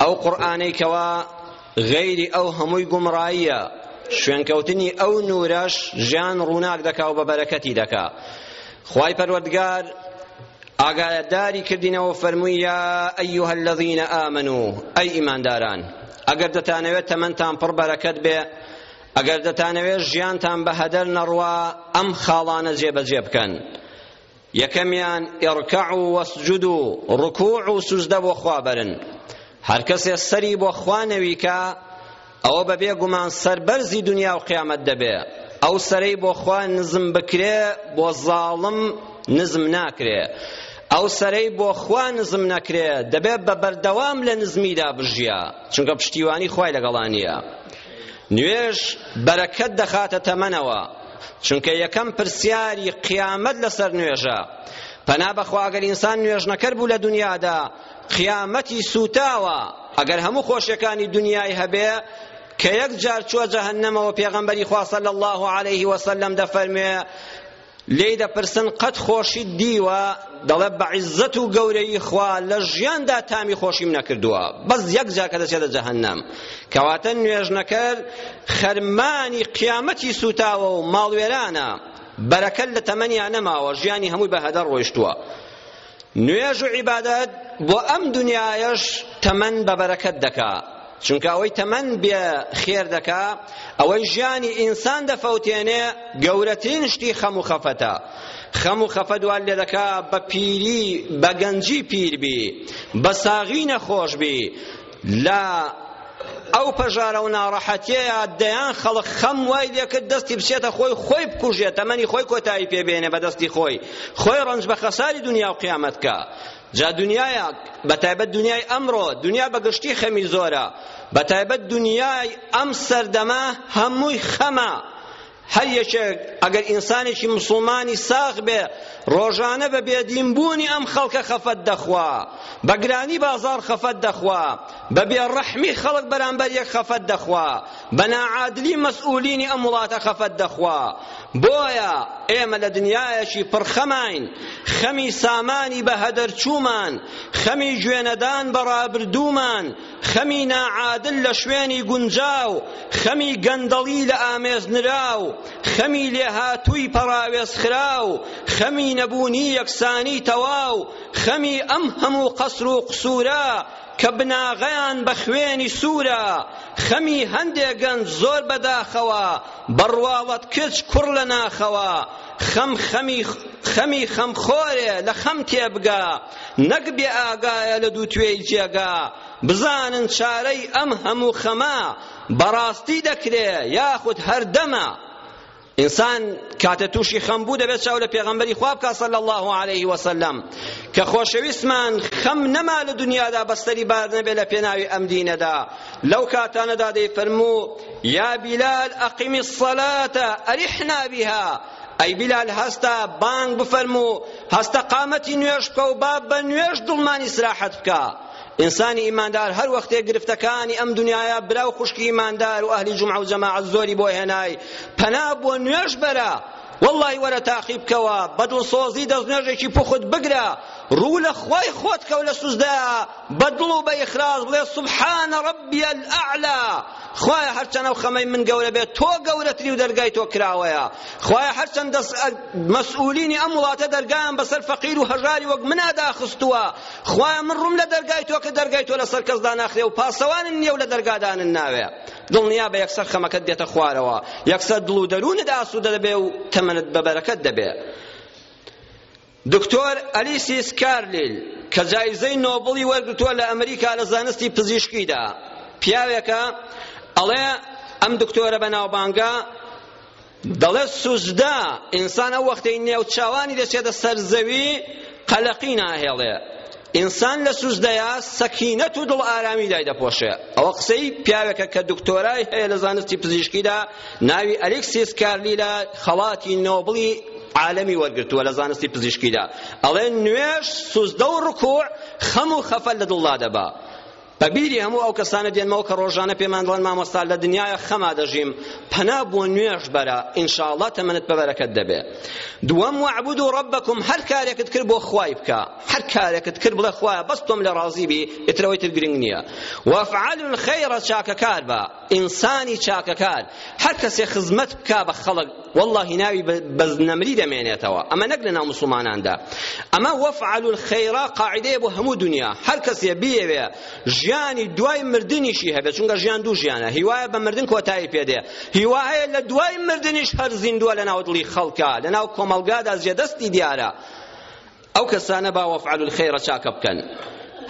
ئەو قورئانەی کەوا غەیری ئەو هەمووی گومڕاییە شوێنکەوتنی ئەو نورەش ژیان ڕووناک دەکا و بە بەرەکەتی دەکا خوای پەروەردگار ئاگایەداری کردینەوە فەرمووی یا ئەیها الذین آمنو ئەی ئیمانداران ئەگەر دەتانەوێت تەمەنتان پڕ بەرەکەت بێ ئەگەر دەتانەوێت ژیانتان بە هەدەر نەڕوا ئەم خاڵانە جێبەجێ بکەن یەکەمیان، ارکعوا واسجدوا، ڕکوع و سوجدە بۆ خوا بەرن. هەر کەسێ سەری بۆ خوا نەوی کا، ئەوە بە بێ گومان سەربەرزی دونیا و قیامەت دەبێ. ئەو سەرەی بۆ خوا نزم بکرێ، بۆ زاڵم نزم ناکرێ. ئەو سەرەی بۆ خوا نزم نەکرێ، دەبێ بە بەردەوام لە نزمیدا بژیا، چونکە پشتیوانی خوای لەگەڵا نییە. نوێژ بەرەکەت دەخاتە تەمەنەوە. چونکە یەکەم پرسیاری قیامەت لەسەر نوێژە پەنا بەخوا ئەگەر ئینسان نوێژنەکەر بوو لە دنیادا قیامەتی سوتاوە ئەگەر هەموو خۆشیەکانی دنیای هەبێ کە یەک جار چووە جەهەنەمەوە پێغەمبەری خوا صلی الله علیه وسلم دەفەرموێ لێی دەپرسن قەت خۆشیت دیوە دەڵێ بە عیزەت و گەورەی خوا لە ژیاندا تامی خۆشیم نەکردووە بەس یەک جار کە دەچێتە جەهەنەم کەواتە نوێژنەکەر خەرمانی قیامەتی سوتاوە و ماڵوێرانە بەرەکەت لە تەمەنیا نەماوە ژیانی هەمووی بە هەدەر ڕۆیشتووە نوێژ و عیبادەت بۆ ئەم دنیایەش تەمەن بە بەرەکەت دەکا چونکە ئەوەی تەمەن بێ خێر دەکا ئەوەی ژیانی ئینسان دەفەوتێنێ گەورەترین شتی خەم و خەفەتە خەم و خەفەت وال لێ دەکا بە پیری بە گەنجی پیر بی بە ساغی نەخۆش بی لە ئەو پەژارە و ناڕەحەتیەیە دەیان خەڵک خەم وای لێکرد دەستی بچێتە خۆی خۆی بکوژێت تەمەنی خۆی کۆتایی پێبێنێ بە دەستی خۆی خۆی ڕەنج بە خەساری دنیا و قیامەتکە جا دنیایە بە تایبەت دنیای ئەمڕۆ دنیا بە گشتی خەمی زۆرە بە تایبەت دنیای ئەم سەردەمە هەمووی خەمە هەر یەکێک ئەگەر ئینسانێکی مسلمانی ساغ بێ ڕۆژانە بە بێدین بوونی ئەم خەڵکە خەفەت دەخوا بە گرانی بازار خەفەت دەخوا بە بێڕەحمی خەڵک بەرامبەر یەک خەفەت دەخوا بە ناعادلی مەسئولینی ئەم وڵاتە خەفەت دەخوا بۆیە ئێمە لە دنیایەکی پڕخەماین خەمی سامانی بە هەدەرچوومان خەمی گوێنەدان بە ڕابردوومان خەمی ناعادل لە شوێنی گونجاو خەمی گەندەڵی لە ئامێزنراو خەمی لێهاتووی پەڕاوێزخراو خەمی نەبوونی یەکسانی تەواو خەمی ئەم هەموو قەسر و قسوورە کە بناغەیان بە خوێنی سوورە، خەمی هەندێ گەنج زۆر بەداخەوە، بەڕواڵەت کچ کوڕ لە ناخەوە، خەم خەمی خەمی خەمخۆرێ لە خەم تێبگا، نەک بێ ئاگایە لە دووتوێی جێگا، بزانن چارەی ئەم هەموو خەمە، بەڕاستی دەکرێ یاخود هەردەمە. ئینسان کاتێ تووشی خەم بوو دەبێت چاو لە پێغەمبەری خوا بکات صلی الله علیه وسلم کە خۆشەویستمان خەم نەما لە دنیادا بەستەری بار نەبێت لە پێناوی ئەم دینەدا لەو کاتانەدا دەیفەرموو یا بیلال ئەقیمی الصلاة ئەریحنا بها ئەی بیلال هەستە بانگ بفەرموو هەستە قامەتی نوێژ بکە و با بە نوێژ دڵمان ئیسراحەت بکە ئینسانی ئیماندار هەر وەختێ گرفتەکانی ئەم دنیایە برا و خوشکی ئیماندار و ئەهلی جومعە و جەماعەت زۆری بۆ هێنای پەنا بۆ نوێژ بەرە واللهی وەرە تاقی بکەوە بە دڵسۆزی دەستنوێژێکی پوخت بگرە ڕوو لە خوای خۆت کەو لە سوزدا بە دڵ و بە ئیخراز بڵێ سبحانە ڕەبی الأعلا خوایە هەرچەند ئەو خەمەی من گەورە بێت تۆ گەورەتری و دەرگای تۆ کراوەیە خوایە هەرچەند دەس مەسئولینی ئەم وڵاتە دەرگایان بەسەر فەقیر و هەژاری وەک منا داخستووە خوایە من ڕووم لە دەرگای تۆ کە دەرگای تۆ لەسەر کەس داناخرێ و پاسەوانن نییە و لە دەرگادانن ناوێ دڵنیا بە یەکسەر خەمەکەت دێتە خوارەوە یەکسەر دڵ و دەروونت ئاسوودە دەبێ و تەمەنت بە بەرەکەت دەبێ دکتۆر ئەلیسی سکارلیل کە جایزەی نۆبڵی وەرگرتووە لە ئەمریکا لە زانستی پزیشکیدا پیاوێکە ئەڵێ ئەم دکتۆرە بەناوبانگە دەڵێت سوجدە، ئینسان ئەو وەختەی نێو چاوانی دەچێتە سەر زەوی قەلەقی ناهێڵێ، ئینسان لە سوجدەیە سەکینەت و دڵ ئارامی لای دەپۆشێ. ئەوە قسەی پیاوێکە کە دکتۆرای هەیە لە زانستی پزیشکیدا، ناوی ئەلیکسیس کارلیلە، خەڵاتی نۆبڵی عالەمی وەرگرتووە لە زانستی پزیشکیدا. ئەڵێ نوێژ، سوجدە و ڕکوع خەم و خەفەت لە دڵ لادەبا. بە بیری هەموو ئەو کەسانە دێنمەوە کە ڕۆژانە پێمان دەڵێن مامۆستا لە دنیای خەما دەژیم پەنا بۆ نوێژ بەرە ئینشاءاللە تەمەنت بە بەرەکەت دەبێ دووەم وەعبودو ڕەبەکم هەر کارێکت کرد بۆ خوای بکە هەر کارێکت کرد بڵێ خوایە بەس تۆم لێ ڕازی بی ئیترەوەی تر گرنگ نییە وەفعەل الخەیرە چاکەکار بە ئینسانی چاکەکار هەر کەسێ خزمەت بکا بە خەڵک واللهی ناوی بە نەمری دەمێنێتەوە ئەمە نەک لەناو مسلماناندا ئەمە وەفعلوا الخیرا قاعدەیە بۆ هەموو دنیا هەر کەسێ بیەوێ ژیانی دوای مردنیشی هەبێت چونکە ژیان دوو ژیانە هیوایە بە مردن کۆتایی پێدێ هیوایە لە دوای مردنیش هەر زیندووە لەناو دڵی خەڵکە لەناو کۆمەڵگادا زێدەستی دیارە ئەو کەسانە با وەفعەل الخیرە چاکە بکەن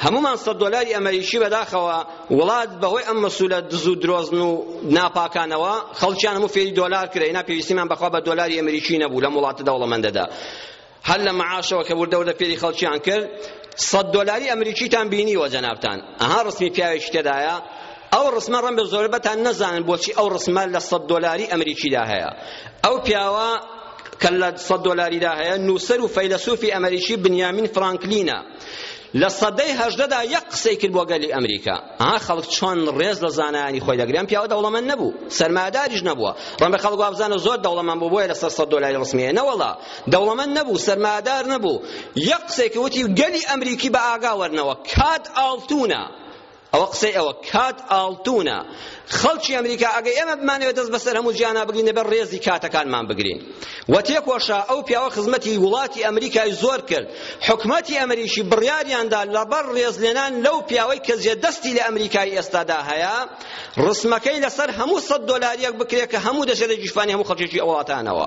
هەمومان سەد دۆلاری ئەمەریکی بەداخەوە وڵات بەهۆی ئەم مەسولە دز و درۆزن و ناپاکانەوە خەڵکیان هەموو فێری دۆلار کرێ نا پێویستیمان بەخوا بە دۆلاری ئەمریکی نەبوو لەم وڵاتە دەوڵەمەندەدا هەر لە معاشەوە کە وردە وردە فێری خەڵکیان کرد سەد دۆلاری ئەمریکیتان بینیوە جەنابتان ئەها ڕسمی پیاوێکی تێدایە ئەو ڕسمە ڕەم بە زۆربەتان نەزانن بۆچی ئەو ڕسمە لە سەد دۆلاری ئەمریکیدا هەیە ئەو پیاوە کە لە سەد دۆلاریدا هەیە نووسەر و فەیلەسوفی ئەمەریکی بنیامین فرانکلینە لە سەدەی هەژدەدا یەک قسەی کرد بۆ گەلی ئەمریکا ها خەڵک چۆن ڕێز لە زانایانی خۆی دەگرێ ئەم پیاوە دەوڵەمەند نەبوو سەرمایەداریش نەبووە ڕەنگە خەڵک وا بزانێ زۆر دەوڵەمەند بوو بۆیە لەسەر سەد دۆلاری ڕسمی هەیە نەوەڵا دەوڵەمەند نەبوو سەرمایەدار نەبوو یەک قسەی کە وتی گەلی ئەمریکی بە ئاگا وەرنەوە کات ئاڵتوونە ئەوە قسەی ئەوە کات ئاڵتونە خەڵکی ئەمریکا ئەگەر ئێمە بمانەوێت دەست بەسەر هەموو جیانا بگرین دەبێت ڕێزی کاتەکانمان بگرین و تێکۆشا ئەو پیاوە خزمەتی وڵاتی ئەمریکای زۆر کرد حکومەتی ئەمریکی بڕیاریاندا لەبەر ڕێزلێنان لەو پیاوەی کە جێدەستی لە ئەمریکای ئێستادا هەیە ڕسمەکەی لەسەر هەموو سەد دۆلاریەک بکرێت کە هەموو دەچێتە گیشتپانی هەموو خەڵکێکی ئەو وڵاتانەوە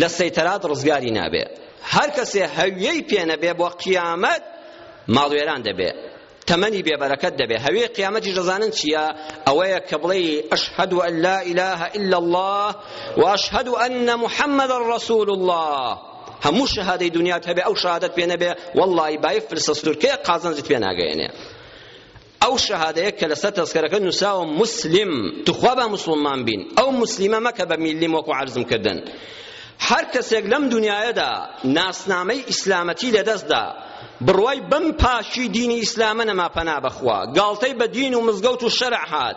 لە سەیتەرات ڕزگاری نابێ هەرکەسێ هەویەی پێنەبێ بۆ قیامەت ماڵوێران دەبێ تەمەنی بێبەرەکەت دەبێ هەوێ قیامەتیش دەزانن چییە ئەوەیە کە بڵێی ئەشهەد ئەن لا ئیلە ئیلا الله و ئەشهەد ئەن محەممەدا ڕەسول الله هەموو شەهادەی دنیات هەبێ ئەو شەهادەت پێ نەبێ وەڵڵی بای فرسە سنوورکەیە قازانجت پێ ناگەیەنێ ئەو شەهادەیە کە لەسەر تەسکەرەکە نووسراوە مسلم توخوا با مسلمان بین ئەو مسلمە مەکە بە میلیم وەکو عەرزم کردن هەر کەسێک لەم دنیایەدا ناسنامەی ئیسلامەتی لەدەستدا بڕوای بەم پاشی دینی ئیسلامە نەما پەنا بەخوا گاڵتەی بە دین و مزگەوت و شەرع هات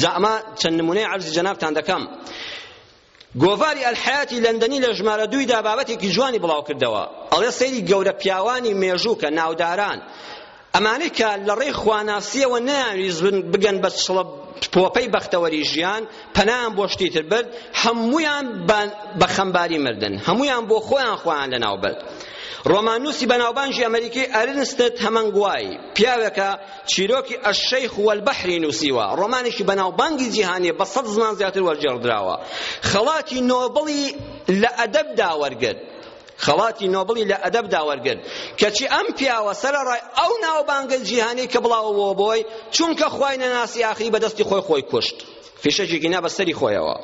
جا ئەمە چەند نمونەی عەرزی جەنابتان دەکەم گۆڤاری ئەلحەیاتی لەندەنی لە ژمارە دوویدا بابەتێکی جوانی بڵاو کردەوە ئەڵێ سەیری گەورە پیاوانی مێژوو کە ناوداران ئەمانەی کە لە ڕێی خواناسیەوە نەیانویستن بگەن بە شڵە پۆپەی بەختەوەری ژیان پەنایان بۆ شتی تر برد هەمویان بە خەمباری مردن هەمویان بۆ خۆیان خۆیان لەناو برد ڕۆماننووسی بەناوبانگی ئەمریکی ئەرنستت هەمەنگوای پیاوێکە چیرۆکی الشیخ والبحری نووسیوە ڕۆمانێکی بەناوبانگی جیهانیە بە سەد زمان زیاتر وەرگێڕدراوە خەڵاتی نۆبڵی لە ئەدەبدا وەرگرت خەڵاتی نۆبڵی لە ئەدەبدا وەرگرت کەچی ئەم پیاوە سەرەڕای ئەو ناوبانگە جیهانی کە بڵاوەوە بۆی چونکە خوای نەناسی ئاخری بەدەستی خۆی خۆی کوشت فیشەکێکی نا بە سەری خۆیەوە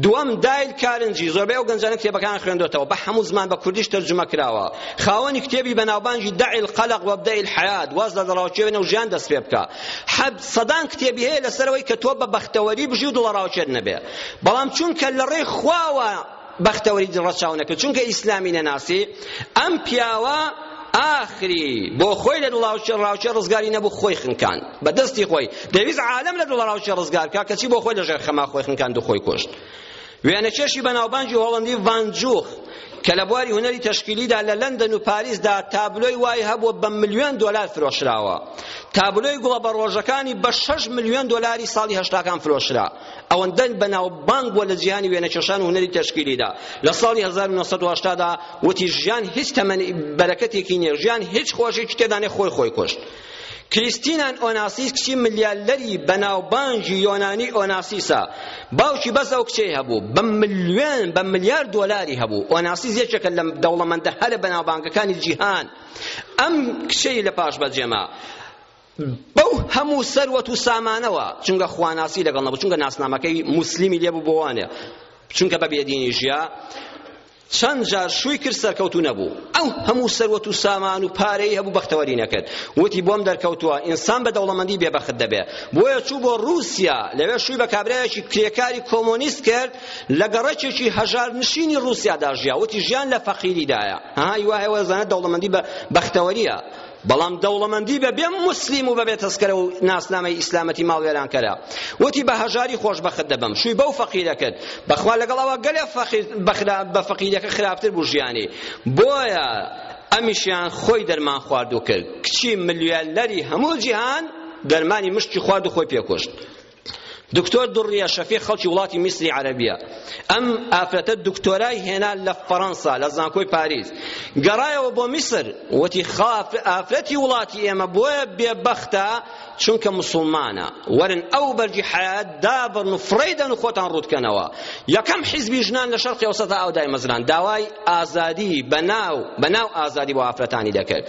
دووەم دایل کارنجی زۆربەی ئەو گەنجانە کتێبەکان خوێندوەتەوە بە هەموو زمان بە کوردیش تەرجمە کراوە خاوەنی کتێبی بەناوبانگی دع القلق وابدأ الحیات واز لە دڵەڕاوکێوێنە و ژیان دەست پێ بکە حەب سەدان کتێبی هەیە لەسەرەوەی کە تۆ بە بەختەوەری بژی و دڵەڕاوکێت نەبێ بەڵام چونکە لە ڕێی خواوە بەختەوەری دڵ ڕەچاو نەکرد چونکە ئیسلامی نەناسی ئەم پیاوە ئاخری بۆ خۆی لە دڵاوچێ ڕاوچێ ڕزگاری نەبوو خۆی خنکان بە دەستی خۆی دەویست عالم لە دڵ ڕاوچێ ڕزگار کا کەچی بۆ خۆی لەژێر خەما خۆی خنکان دو خۆی کوشت وێنەکێشی بەناوبانگی هۆڵندی ڤانجوخ کە لە بواری هونەری تەشکیلیدا لە لەندەن و پاریسدا تابلۆی وای هەبووە بە ملیۆن دۆلار فرۆشراوە تابلۆی گوڵە بەڕۆژەکانی بە شەش ملیۆن دۆلاری ساڵی هەشتاکان فرۆشرا ئەوەندە بەناوبانگ بووە لە جیهانی وێنەکێشان و هونەری تەشکیلیدا لە ساڵی 1980 دا وتی ژیان هیچ تەمەن بەرەکەتێکی نییە ژیان هیچ خۆشێکی تێدا نیە خۆی خۆی کوشت کریستینان ئۆناسیس کچی ملیالەری بەناوبانگی یۆنانی ئۆناسیسە باوکی بەس ئەو کچەی هەبوو بە ملیۆن بە ملیار دۆلاری هەبوو ئۆناسیس یەکێکە لە دەوڵەمەندە هەرە بەناوبانگەکانی جیهان ئەم کچەی لە پاش بەجێما بەو هەموو سەروەت و سامانەوە چونکە خواناسی لەگەڵ نەبوو چونکە ناسنامەکەی موسلیمی لێبوو بۆ وانێ چونکە بە بێدینی ژیا چەند جار شووی کرد سەرکەوتو نەبوو ئەو هەموو سەروەت و سامان و پارەی هەبوو بەختەوەری نەکرد وتی بۆم دەرکەوتووە ئینسان بە دەوڵەمەندی بێبەخت دەبێ بۆیە چوو بۆ رووسیا لەوێ شووی بە کابرایەکی کرێکاری کۆمۆنیست کرد لە گەڕەکێکی هەژار نشینی رووسیادا ژیا وتی ژیان لە فەقیریدایە ها هیوایەوە زانە دەوڵەمەندی بە بەختەوەریە بەڵام دەوڵەمەندی بە بێ موسلیم و بە بێ تەسکەرە و ناسنامەی ئیسلامەتی ماڵوێرانکەرە وتی بە هەژاری خۆشبەخت دەبم شووی بەو فەقیرە کرد بەخوا لەگەڵ ئەوە گەلێ بە فەقیرەکە خراپتر بوو ژیانی بۆیە ئەمیشیان خۆی دەرمان خواردو کرد کچی ملیۆنەری هەموو جیهان دەرمانی مشکی خوارد و خۆی پێکوشت دکتۆر دڕیە شەفیق خەڵکی وڵاتی میسری عەرەبیە ئەم ئافرەتە دکتۆرای هێنا لە فەڕەنسا لە زانکۆی پاریس گەڕایەوە بۆ میسر وتی خاف ئافرەتی وڵاتی ئێمە بۆیە بێبەختە چونکە مسلمانە وەرن ئەو بەرگی حیات دابڕن و فڕیدەن و خۆتان ڕوتکەنەوە یەکەم حیزبی ژنان لە شەرقی ئەوسەتا ئەو دایمەزران داوای ئازادی بەناو بەناو ئازادی بۆ ئافرەتانی دەکرد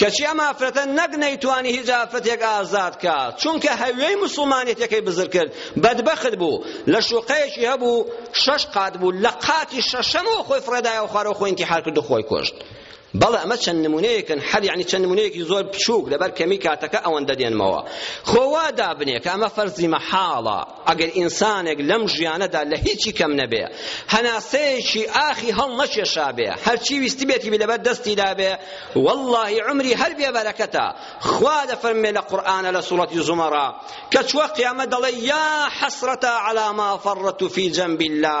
کەچی ئەم ئافرەتە نەک نەیتوانی هیچ ئافرەتێک ئازاد کا چونکە هەوێی مسلمانێتەکەی بزر کرد بەدبەخت بوو لە شوقەیەکی هەبوو شەش قات بوو لە قاتی شەشەمەوە خۆی فڕێدایە و خوارەوە خۆی انتحار کرد و خۆی کوشت بەڵێ ئەمە چەند نمونەیەکن حەل یعنی چەند نمونەیەکی زۆر بچووک لەبەر کەمی کاتەکە ئەوەندە دێنمەوە خۆ وا دابنێ کە ئەمە فەرزی مەحاڵە ئەگەر ئینسانێک لەم ژیانەدا لە هیچی کەم نەبێ، هەناسەیەکی ئاخی هەڵنەکێشابێ، هەرچی ویستبێتی بێ لەبەر دەستیدا بێ، وەڵڵاهی عومری هەر بێبەرەکەتە. خوا دەفەرموێ لە قورئانە لە سوڕەتی زومەڕە، کە چووە قیامەت دەڵێ، یا حەسرەتا عەلا ما فەڕەتو فی جەنبی اللە،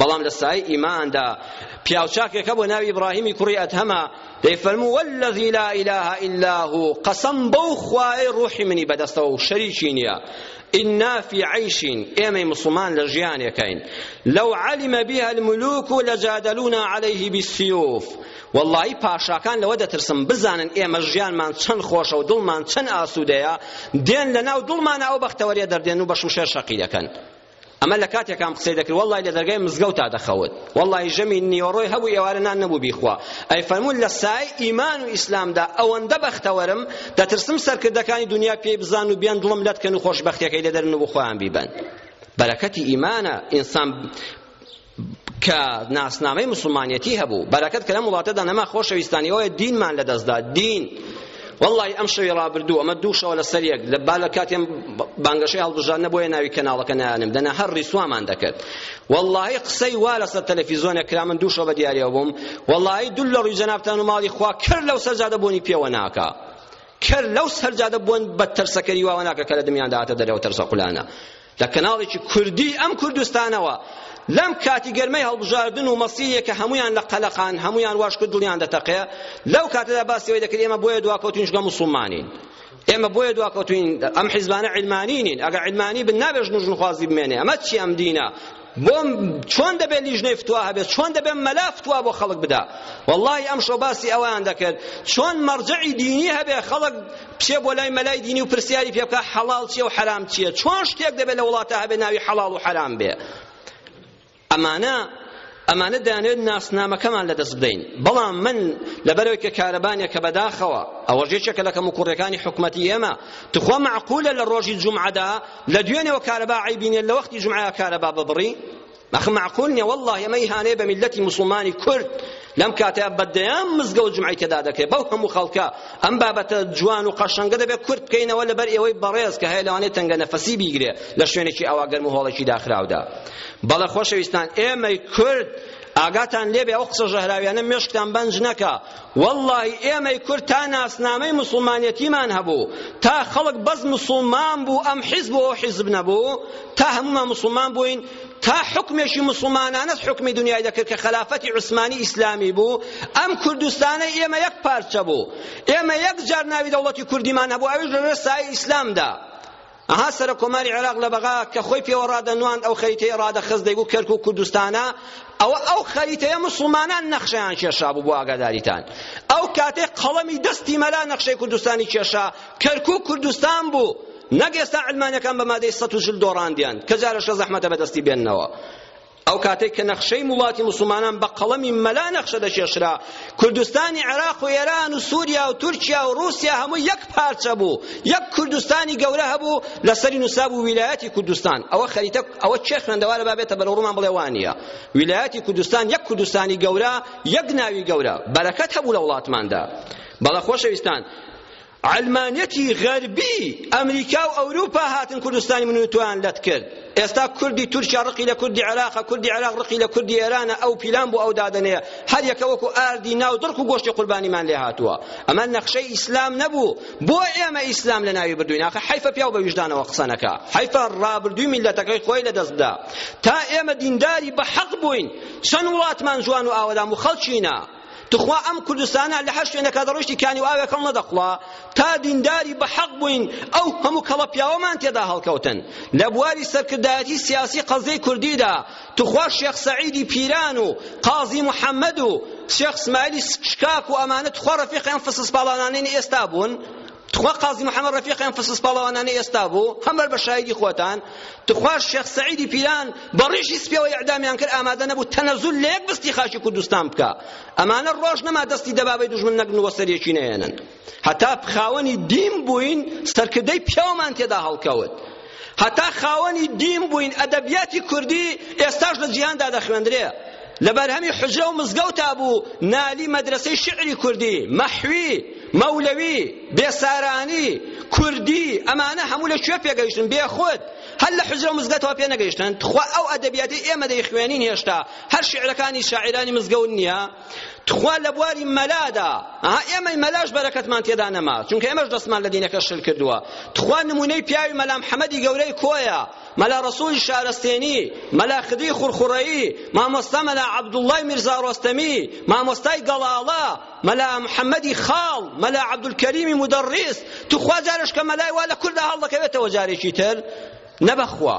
بەڵام لە سایەی ئیماندا پیاوچاکێک هەبوو ناوی ئیبراهیمی کوڕی ئەدهەمە دەیفەرموو والذی لا اله الا هو قەسەم بەو خوایەی ڕوحی منی بەدەستەوە و شەریکی نییە ئینا فی عیشین ئێمەی مسلمان لە ژیانێکین لەو علم بها الملوک لجادلونا علیه بالسیوف واللهی پاشاکان لەوە دەترسم بزانن ئێمە ژیانمان چەند خۆشە و دڵمان چەند ئاسوودەیە دێن لەناو دڵمانە ئەو بەختەوەریە دەردێن و بە شمشێر شەقی دەکەن ئەمە لە کاتێکام قسەی دەکرد وەڵڵای لە دەرگای مزگەوتا دەخەوت وەڵڵای ژەمی نیوەڕۆی هەبوو ئێوارە نان نەبوو بیخوا ئەی فەرموون لە سای ئیمان و ئیسلامدا ئەوەندە بەختەوەرم دەترسم سەرکردەکانی دنیا پێی بزان و بیان دڵم لەتکەن و خۆشبەختیەکەی لێدەرن و بۆ خۆیان بیبەن بەرەکەتی ئیمانە ئینسان کە ناسنامەی مسلمانیەتی هەبوو بەرەکەت کە لەم وڵاتەدا نەما خۆشەویستانی ئەوەیە دینمان لەدەستدا دین والله ئەم شەوی ڕابردوو ئەمە دوو شەوە لەسەر یەک لە با لە کاتێم بانگەشەی هەڵبژاردنە بۆیە ناوی کەناڵەکە نایانم دەنا هەر ڕیسوامان دەکرد واللهی قسەی وا لەسەر تەلەفیزۆنێک کرا من دوو شەو بە دیارەوە بووم واللهی دوول لە ڕووی جەنابتان و ماڵی خوا کەر لەو سەر جادە بۆنی پێوە ناکا کەر لەو سەر جادە بۆن بە ترسەکەری واوە ناکە کە لە دمیاندا هاتە دەرەوە ترسە قولانە لە کەناڵێکی کوردی ئەم کوردستانەوە لەم کاتی گەرمەی هەڵبژاردن و مەسیریە کە هەمویان لە قەلەقان هەمویان واش کرد دڵیان دەتەقێ لەو کاتەدا باسی ئەوەی دەکرد ئێمە بۆیە دواکەوتوین چونکە موسڵمانین ئێمە بۆیە دواکەوتوین ئەم حیزبانە علمانینین ئەگەر علمانی بن نابێ ژن و ژنخوازی بمێنێ ئەمە چی ئەم دینە بۆ چۆن دەبێت لیژنەی فتوا هەبێت چۆن دەبێت مەلا فتوا بۆ خەڵک بدا واللهی ئەمشەو باسی ئەویان دەکرد چۆن مەرجعی دینی هەبێت خەڵک بچێ بۆ لای مەلای دینی و پرسیاری پێ بکە حەڵاڵ چییە و حەرام چییە چۆن شتێک دەبێت لە وڵاتە هەبێت ناوی حەڵاڵ و حەرام بێ ئەمانە ئەمانە دەیانەوێت ناسنامەکەمان لەدەست بدەین بەڵام من لەبەرەوەی کە کارەبانێک کە بەداخەوە ئەوەش یەکێکە لە کەموکوڕیەکانی حکومەتی ئێمە تخوا معقولە لە ڕۆژی جومعەدا لە دوێنێوە کارەبا عەیبی نیە لە وەختی جومعەیا کارەبا ببڕی ئەخ معقول نیە واللهی ئەمە ئیهانەیە بە میللەتی موسڵمانی کورد لەم کاتەیە بە دەیان مزگەوت جومعەی تێدا دەکرێت بەو هەموو خەڵکە ئەم بابەتە جوان و قەشەنگە دەبێت کورت بکەینەوە لەبەر ئێوەی بەڕێز کە هەیە لەوانەیە تەنگە نەفەسی بیگرێ لە شوێنێکی ئاوا گەرم و هۆڵێکی داخراودا بەڵە خۆشەویستان ئێمەی کورد ئاگاتان لێبێ ئەو قسە ژەهراویانە مێشکتان بەنج نەکا وەڵڵاهی ئێمەی کورد تا ناسنامەی موسڵمانەتیمان هەبوو تا خەڵک بەس موسڵمان بوو ئەم حیزب و ئەو حیزب نەبوو تا هەموومان موسڵمان بووین تا حکمێکی مسلمانانەس حکمی دنیای دەکرد کە خلافەتی عوسمانی ئیسلامی بوو ئەم کوردستانە ئێمە یەک پارچە بوو ئێمە یەک جار ناوی دەوڵەتی کوردیمان هەبوو ئەویش لەژێر سایەی ئیسلامدا ئەها سەرۆک کۆماری عێراق لە بەغا کە خۆی پێوە ڕادەنواند ئەو خەریتەی ڕادەخست دەیگوت کەرکوک و کوردستانە ئەوە ئەو خەریتەیە موسڵمانان نەخشەیان کێشابوو بۆ ئاگاداریتان ئەو کاتەی قەڵەمی دەستی مەلا نەخشەی کوردستانی کێشا کەرکوک کوردستان بوو نەک ئێستا علمانەکان بە مادەی سەد و چل دۆڕاندیان کە جارەشە زەحمەتە بەدەستی بێننەوە ئەو کاتەی کە نەخشەی وڵاتی موسڵمانان بە قەڵەمی مەلا نەخشە دەکێشرا کوردستانی عێراق و ئێران و سووریا و تورکیا و ڕووسیا هەموو یەک پارچە بوو یەک کوردستانی گەورە هەبوو لەسەری نووسرا بوو ویلایەتی کوردستان ئەوە خەریتە ئەوە چێ خوێندەوارە با بێتە بەرەوڕوومان بڵێ وا نییە ویلایەتی کوردستان یەک کوردستانی گەورە یەک ناوی گەورە بەرەکەت هەبوو لە وڵاتماندا بەڵە خۆشەویستان عەلمانیەتی غەربی ئەمریکا و ئەوروپا هاتن کوردستانی من و تۆیان لەت کرد ئێستا کوردی تورکیا ڕقی لە کوردی عێراقە کوردی عێراق ڕقی لە کوردی ئێرانە ئەو پیلان بۆ ئەو دادەنێ هەر یەکە وەکو ئاردی ناو دڕک و گۆشتی قوربانیمان لێ هاتووە ئەمە نەخشەی ئیسلام نەبوو بۆ ئێمە ئیسلام لە ناوی بردوین ئاخە حەیفە پیاو بە ویژدانەوە قسە نەکا حەیفە ڕابردووی میللەتەکەی خۆی لەدەست بدا تا ئێمە دینداری بە حەق بووین چەند وڵاتمان جوان و ئاوەدان بوو خەڵکینە تخوا ئەم کوردستانە لە هەر شوێنەکە دەڕۆیشتی کانی و ئاوێک هەڵ نەدەقڵا تا دینداری بە حەق بووین ئەو هەموو کەڵە پیاوەمان تێدا هەڵکەوتن لە بواری سەرکردایەتی سیاسی قەزیەی کوردیدا تخوا شێخ سەعیدی پیران و قازی محەممەد و شێخ سمایلی شکاک و ئەمانە تخوا ڕەفیقیان فسس پاڵانانەی ئێستا بوون تخوا قازی محمد رفیق یان فسس پاڵەوانانەی ئێستا بوو هەم بەر بە شایدی خۆتان تخوا شێخ سعیدی پیران بە ڕیشی سپێوە ئیعدامیان کرد ئامادە نەبوو تەنەزول لە یەک بستی خاکی کوردستان بکا ئەمانە ڕۆژ نەما دەستی دەبابەی دوژمن نەگرن و سەریەکی نەیەنن هەتا خاوەنی دین بووین سەرکردەی پیاومان تێدا هەڵکەوت هەتا خاوەنی دین بووین ئەدەبیاتی کوردی ئێستاش لە جیهاندا دەخوێندرێ لە بەرهەمی حجرە و مزگەوتا بوو نالی مەدرسەی شعری کوردی مەحوی مەولەوی بێسارانی کوردی ئەمانە هەموو لە کوێ پێگەیشتن بێخود هەر لە حجرە و مزگەوتەوە پێ نەگەیشتن تخوا ئەو ئەدەبیاتی ئێمە دەیخوێنین هێشتا هەر شعرەکانی شاعرانی مزگەوت نییە تخوا لە بواری مەلادا ئەها ئێمەی مەلاش بەرەکەتمان تێدا نەما چونکە ئێمەش دەستمان لە دینەکە شل کردووە تخوا نمونەی پیاوی مەلا محەممەدی گەورەی کۆیە مەلا ڕەسوولی شارستێنی مەلا خدری خورخوڕەیی مامۆستا مەلا عەبدوڵڵای میرزا ڕۆستەمی مامۆستای گەڵاڵە مەلا محەممەدی خاڵ مەلا عەبدولکەریمی مدەڕیس تخوا جارش کە مەلای وا لە کوردا هەڵدەکەوێتەوە جارێکی تر نەبەخوا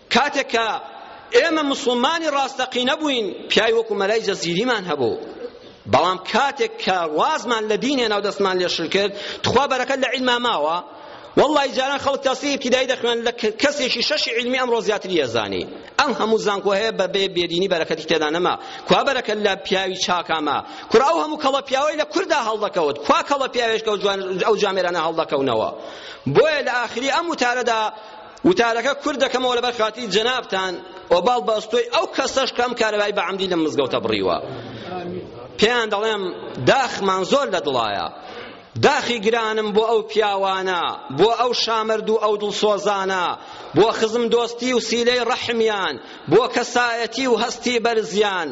کاتێک کە ئێمە مسوڵمانی ڕاستەقینە بووین پیاوی وەکو مەلای جەزیریمان هەبوو بەڵام کاتێک کە وازمان لە دین هێنا و دەستمان لێ شل کرد تخوا بەرەکەت لە عیلما ماوە والله جاران خەڵک تاسی ابتدایی دەخوێن لە کەسێکی شەشی علمی ئەمڕۆ زیاتری ئەزانی ئەم هەموو زانکۆ هەیە بە بێ بێدینی بەرەکەتی تێدا نەما کوا بەرەکە لە پیاوی چاکامە کورا ئەو هەموو کەڵە پیاوەی لە کوردا هەڵدەکەوت کوا کەڵە پیاوێشکە ئەو جامێرانە هەڵدەکەونەوە بۆیە لە ئاخری ئەم وتارەدا وتارەکە کورت دەکەمەوە لەبەر خاتری جەنابتان و باڵ بە ئەستۆی ئەو کەسەش کەم کارەبای بە عەمدی لەم مزگەوتە بڕیوە پێیان دەڵێم داخمان زۆر لە دڵایە داخی گرانم بۆ ئەو پیاوانە بۆ ئەو شامرد و ئەو دڵسۆزانە بۆ خزم دۆستی و سیلەی ڕەحمیان بۆ کەسایەتی و هەستی بەرزیان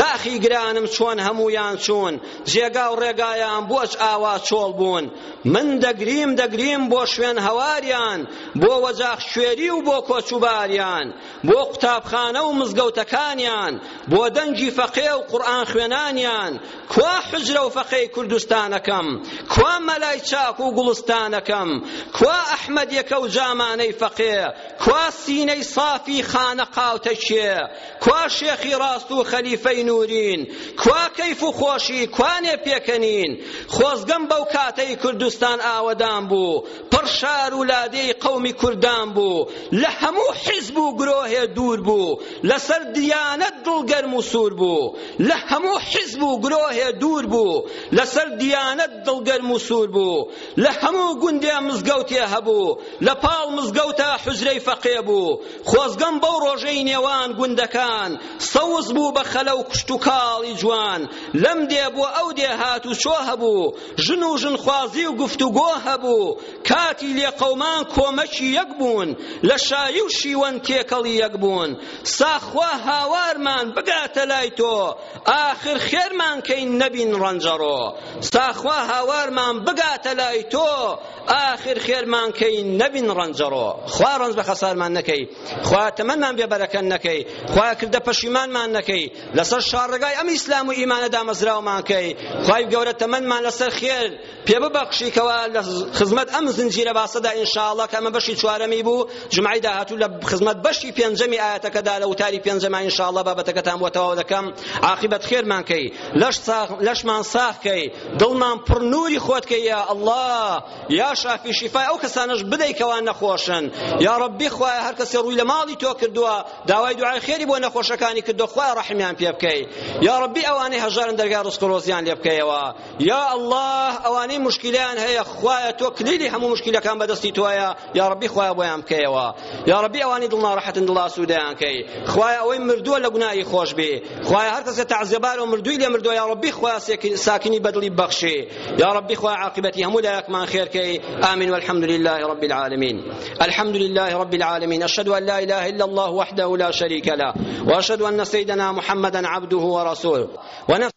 داخی گرانم چۆن هەموویان چوون جێگا و ڕێگایان بۆچ ئاوا چۆڵ بوون من دەگریم دەگریم بۆ شوێن هەواریان بۆ وەجاخ کوێری و بۆ کۆچوباریان بۆ قوتابخانە و مزگەوتەکانیان بۆ دەنگی فەقێ و قورئان خوێنانیان کوا حجرە و فەقێی کوردستانەکەم کوا مەلای چاک و گوڵستانەکەم کوا ئەحمەدیەکە و جامانەی فەقێ کوا سینەی سافی خانەقا و تەکیە کوا شێخی ڕاست و خەلیفەی نوورین کوا کەیف و خۆشی کوانێ پێکەنین خۆزگەم بەو کاتەی کوردستان ئاوەدان بوو پڕ شار و لادێی قەومی کوردان بوو لە هەموو حیزب و گرۆهێ دوور بوو لەسەر دیانەت دڵ گەرم و سوور بوو لە هەموو حیزب و گرۆهێ دوور بوو لەسەر دیانەت دڵ گەرم و سوور بوو لە هەموو گوندێ مزگەوتێ هەبوو لە پاڵ مزگەوتە حوجرەی فەقێ بوو خۆزگەم بەو ڕۆژەی نێوان گوندەکان سەوز بوو بە خەلە و کشتوکاڵی جوان لەم دێ بۆ ئەو دێ هاتوچۆ هەبوو ژن و ژنخوازی و گفتوگۆ هەبوو کاتی لێقەومان کۆمەکی یەک بوون لە شایی و شیوەن تێکەڵی یەک بوون سا خوا هاوارمان بگاتە لای تۆ ئاخر خێرمان کەین نەبین ڕەنجەڕۆ سا خوا هاوارمان بگاتە لای تۆ ئاخر خێرمان کەی نەبین ڕەنجەڕۆ خوا ڕەنج بە خەسارمان نەکەی خوا تەمەنمان بێ بەرەکەت نەکەی خوا کردە پەشیمانمان نەکەی لەسەر شاڕگای ئەم ئیسلام و ئیمانە دامەزراومان کەی خوای گەورە تەمەنمان لەسەر خێر پێ ببەخشی کەوا لە خزمەت ئەم زنجیرە باسەدا ئینشاءاللە کە ئەمە بەشی چوارەمی بوو جمعەی داهاتوو لە خزمەت بەشی پێنجەمی ئایەتەکەدا لە وتاری پێنجەمان ئینشاءاللە بابەتەکەتان بۆ تەواو دەکەم عاقبەت خێرمان کەی لەشمان ساخ کەی دڵمان پڕ نوری خۆت کەی یا اللە یا شافی شیفای ئەو کەسانەش بدەی کەوا نەخۆشن یا ڕەبی خوایە هەر کەسێ ڕووی لە ماڵی تۆ کردووە داوای دوعای خێری بۆ نەخۆشەکانی کردو خوایە ڕەحمیان پێ بکەی یا ڕەبی ئەوانەی هەژارن دەرگای ڕزق و ڕۆزیان لێ بکەیەوە یا اللە ئەوانەی مشکلیان هەیە خوایە تۆ کلیلی هەموو مشکلەکان بەدەستی تۆیە یاڕەبی خوایە بۆیان بکەیەوە یاڕەبی ئەوانی دڵ ناڕەحەتن دڵ ئاسوودەیان کەی خوایە ئەوەی مردووە لە گوناهی خۆش بێ خوایە هەر کەس کە تەعزێبار و مردووی لێ مردووە یاڕەبی خوایە ساکنی بەدڵی بەخشێ یاڕەبی خوایە عاقبەتی هەموو لایەکمان خێر کەی آمین والحمد لله رب العالمين الحمد لله رب العالمين أشهد أن لا إله إلا الله وحده لا شريك له وأشهد أن سيدنا محمدا عبده ورسوله ونفسه